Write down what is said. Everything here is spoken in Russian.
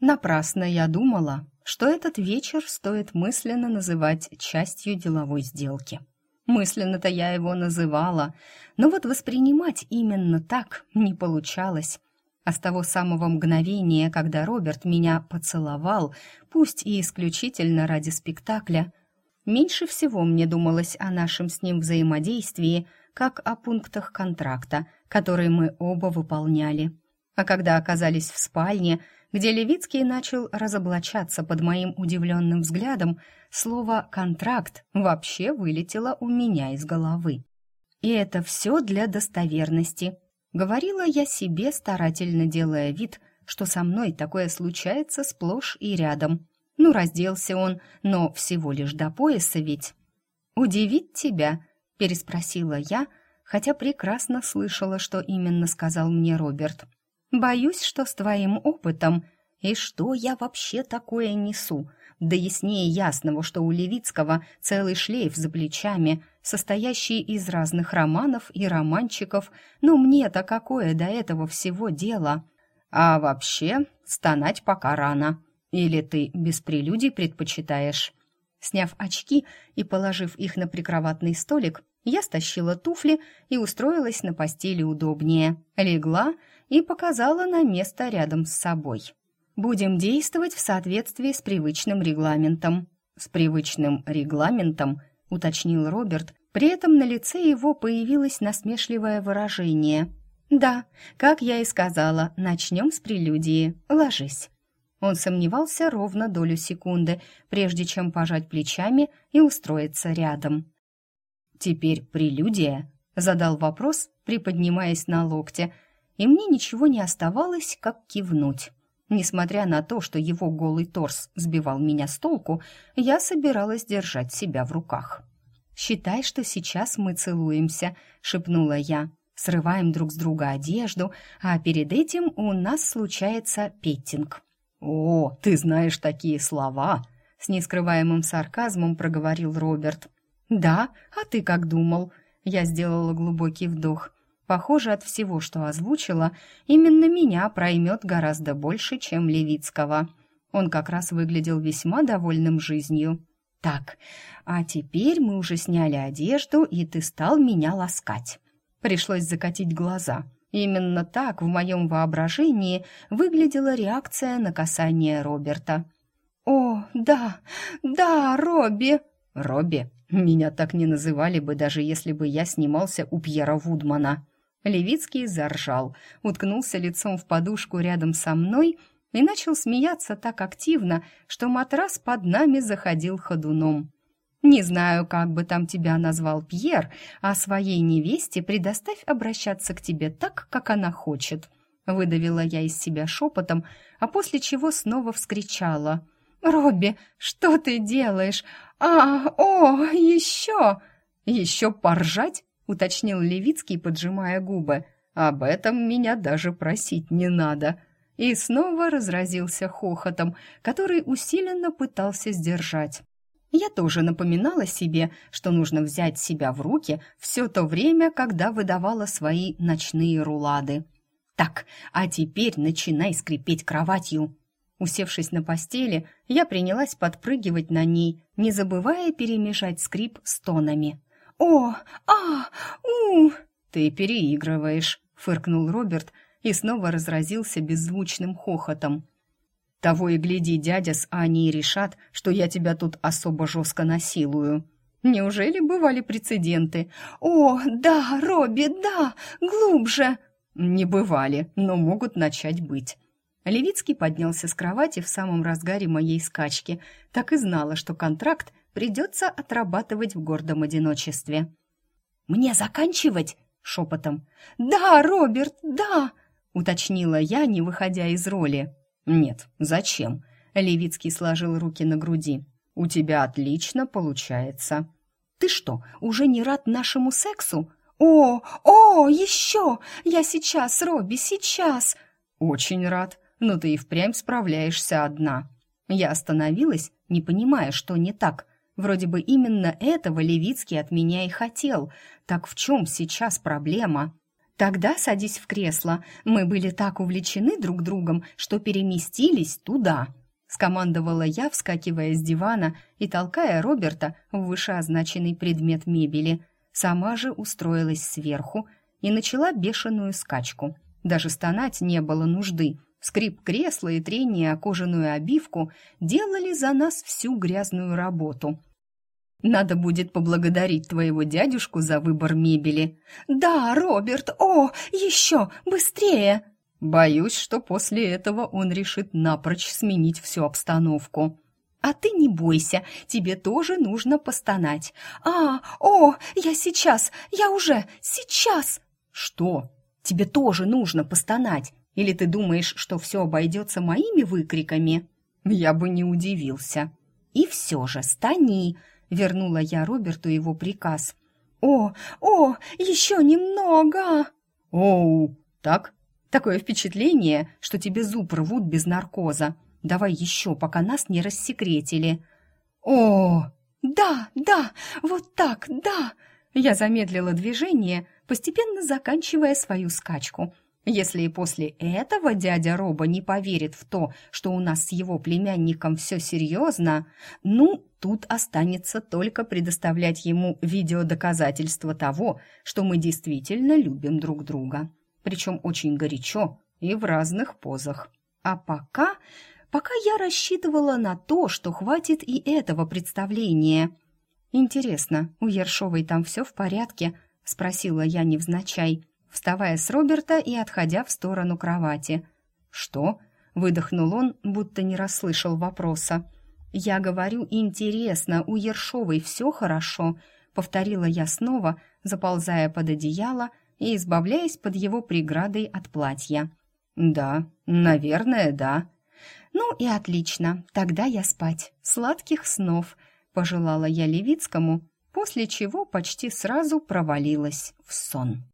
Напрасно я думала, что этот вечер стоит мысленно называть частью деловой сделки. Мысленно-то я его называла, но вот воспринимать именно так не получалось. А с того самого мгновения, когда Роберт меня поцеловал, пусть и исключительно ради спектакля, меньше всего мне думалось о нашем с ним взаимодействии, как о пунктах контракта, которые мы оба выполняли. А когда оказались в спальне, где Левицкий начал разоблачаться под моим удивленным взглядом, слово «контракт» вообще вылетело у меня из головы. И это все для достоверности. Говорила я себе, старательно делая вид, что со мной такое случается сплошь и рядом. Ну, разделся он, но всего лишь до пояса ведь. «Удивить тебя?» — переспросила я, хотя прекрасно слышала, что именно сказал мне Роберт. Боюсь, что с твоим опытом. И что я вообще такое несу? Да яснее ясного, что у Левицкого целый шлейф за плечами, состоящий из разных романов и романчиков. Но мне-то какое до этого всего дело? А вообще, стонать пока рано. Или ты без прелюдий предпочитаешь? Сняв очки и положив их на прикроватный столик, я стащила туфли и устроилась на постели удобнее. Легла и показала на место рядом с собой. Будем действовать в соответствии с привычным регламентом. С привычным регламентом, уточнил Роберт, при этом на лице его появилось насмешливое выражение. Да, как я и сказала, начнем с прелюдии. Ложись. Он сомневался ровно долю секунды, прежде чем пожать плечами и устроиться рядом. «Теперь прелюдия?» — задал вопрос, приподнимаясь на локте — и мне ничего не оставалось, как кивнуть. Несмотря на то, что его голый торс сбивал меня с толку, я собиралась держать себя в руках. «Считай, что сейчас мы целуемся», — шепнула я. «Срываем друг с друга одежду, а перед этим у нас случается петтинг». «О, ты знаешь такие слова!» — с нескрываемым сарказмом проговорил Роберт. «Да, а ты как думал?» Я сделала глубокий вдох. Похоже, от всего, что озвучила, именно меня проймет гораздо больше, чем Левицкого. Он как раз выглядел весьма довольным жизнью. «Так, а теперь мы уже сняли одежду, и ты стал меня ласкать». Пришлось закатить глаза. Именно так в моем воображении выглядела реакция на касание Роберта. «О, да, да, Робби!» «Робби? Меня так не называли бы, даже если бы я снимался у Пьера Вудмана». Левицкий заржал, уткнулся лицом в подушку рядом со мной и начал смеяться так активно, что матрас под нами заходил ходуном. «Не знаю, как бы там тебя назвал Пьер, а своей невесте предоставь обращаться к тебе так, как она хочет», выдавила я из себя шепотом, а после чего снова вскричала. «Робби, что ты делаешь? А, о, еще!» «Еще поржать?» — уточнил Левицкий, поджимая губы. «Об этом меня даже просить не надо». И снова разразился хохотом, который усиленно пытался сдержать. Я тоже напоминала себе, что нужно взять себя в руки все то время, когда выдавала свои ночные рулады. «Так, а теперь начинай скрипеть кроватью». Усевшись на постели, я принялась подпрыгивать на ней, не забывая перемешать скрип с тонами. «О! А! У!» «Ты переигрываешь», — фыркнул Роберт и снова разразился беззвучным хохотом. «Того и гляди, дядя с Аней решат, что я тебя тут особо жестко насилую». «Неужели бывали прецеденты?» «О, да, Робби, да, глубже!» «Не бывали, но могут начать быть». Левицкий поднялся с кровати в самом разгаре моей скачки. Так и знала, что контракт придется отрабатывать в гордом одиночестве. «Мне заканчивать?» — шепотом. «Да, Роберт, да!» — уточнила я, не выходя из роли. «Нет, зачем?» — Левицкий сложил руки на груди. «У тебя отлично получается». «Ты что, уже не рад нашему сексу?» «О, о, еще! Я сейчас, Робби, сейчас!» «Очень рад, но ты и впрямь справляешься одна». Я остановилась, не понимая, что не так — Вроде бы именно этого Левицкий от меня и хотел. Так в чем сейчас проблема? Тогда садись в кресло. Мы были так увлечены друг другом, что переместились туда. Скомандовала я, вскакивая с дивана и толкая Роберта в вышеозначенный предмет мебели. Сама же устроилась сверху и начала бешеную скачку. Даже стонать не было нужды. Скрип кресла и трение о кожаную обивку делали за нас всю грязную работу. Надо будет поблагодарить твоего дядюшку за выбор мебели. Да, Роберт, о, еще, быстрее! Боюсь, что после этого он решит напрочь сменить всю обстановку. А ты не бойся, тебе тоже нужно постонать. А, о, я сейчас, я уже, сейчас. Что? Тебе тоже нужно постонать. Или ты думаешь, что все обойдется моими выкриками? Я бы не удивился. И все же, стани, Вернула я Роберту его приказ. «О, о, еще немного!» «Оу, так? Такое впечатление, что тебе зуб рвут без наркоза. Давай еще, пока нас не рассекретили». «О, да, да, вот так, да!» Я замедлила движение, постепенно заканчивая свою скачку – если и после этого дядя Роба не поверит в то, что у нас с его племянником все серьезно, ну, тут останется только предоставлять ему видеодоказательства того, что мы действительно любим друг друга. Причем очень горячо и в разных позах. А пока... Пока я рассчитывала на то, что хватит и этого представления. «Интересно, у Ершовой там все в порядке?» — спросила я невзначай вставая с Роберта и отходя в сторону кровати. «Что?» — выдохнул он, будто не расслышал вопроса. «Я говорю, интересно, у Ершовой все хорошо?» — повторила я снова, заползая под одеяло и избавляясь под его преградой от платья. «Да, наверное, да». «Ну и отлично, тогда я спать. Сладких снов», — пожелала я Левицкому, после чего почти сразу провалилась в сон.